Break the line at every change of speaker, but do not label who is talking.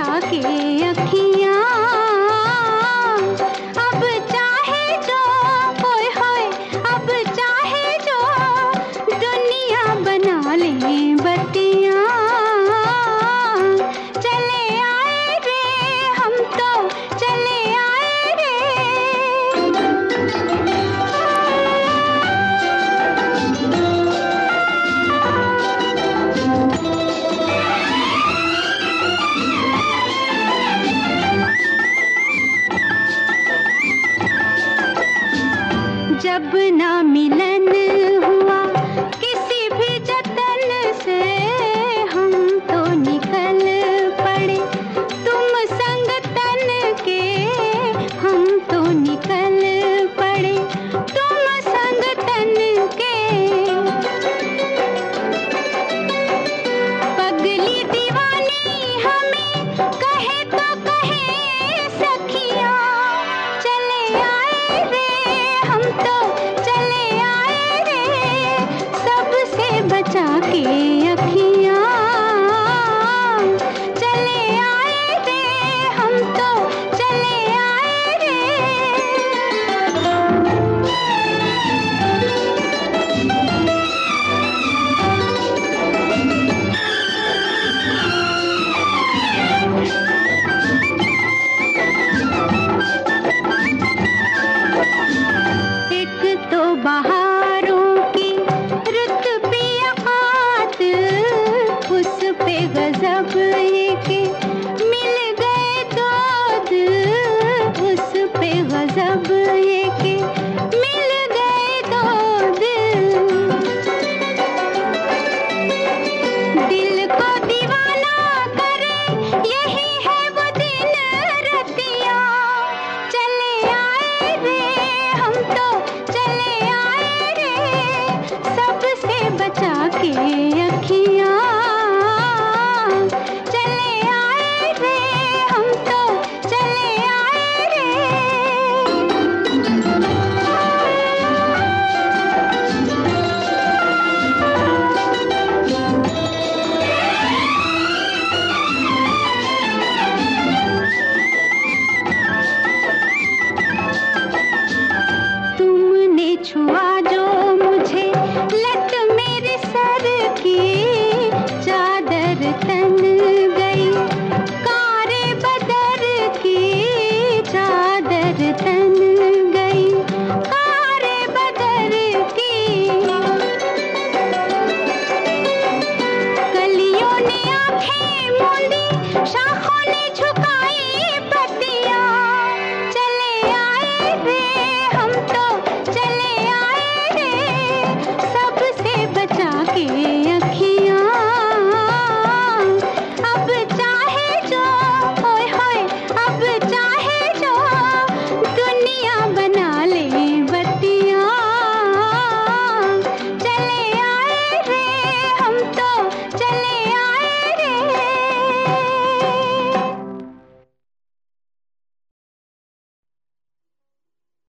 मिला के अखी जब ना मिलन